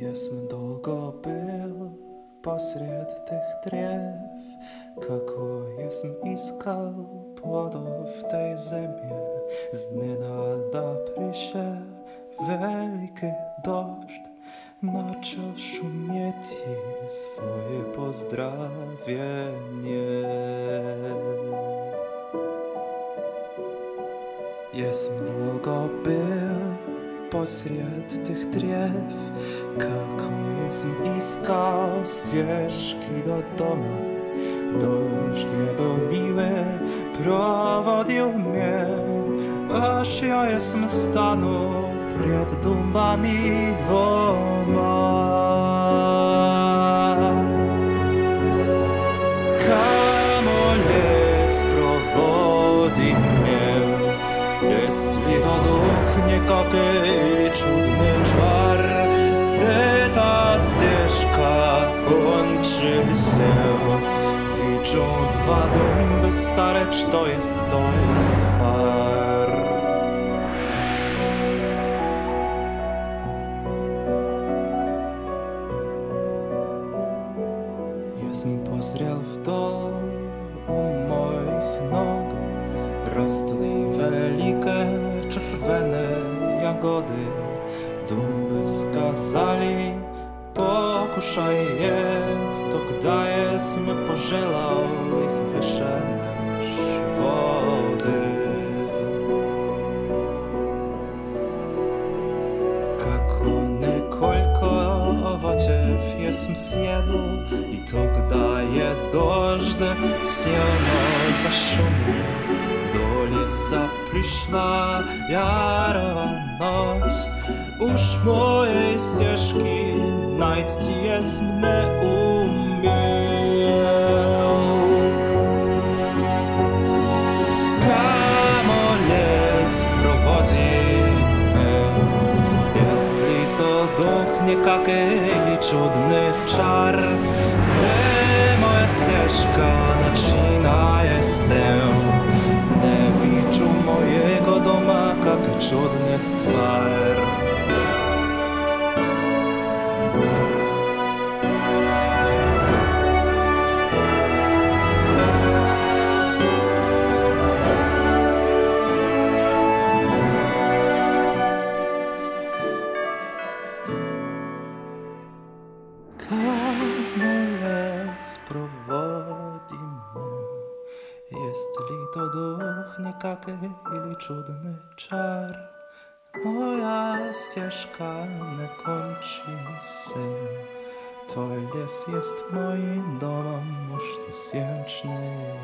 Jaz sem dolgo bil posred teh drev, kako jaz sem iskal plodov tej zemlji. Znenada priše veliki dožd, deszcz, zaczął szumieć swoje pozdrawienie. Jesm długo był pośród tych drzew, kako jesm iskał ścieżki do domu. Deszcz nie był miły, prowadził mnie, aż ja jesm stanął przed dumbami dwoma. Kamole sprovodi mnie, jeśli to duch niekaki ili czudny czar, gdy ta ścieżka kończy się. Widzą dwa dąby stare, czy to jest, to jest far. Jesm pozrel w dół u moich nóg. Rostli wielkie czerwone jagody. Dumby skazali, pokuszaj je To gdy jesm pożelał Kako nekoliko ovocjev jesm sjedu I to gda je dožd silno zašumio Do ljesa prišla jarova noć Už mojej stježki najd ti jesm ne никакий чудный чар. Де моя сешка начинає сел, не відчу моєго дома, как чудний ствар. thank you Jeśli to duch niekaki ili czudny czar. Moja ścieżka nie kończy się. To les jest moim domem już tysięczny